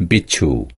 bichu.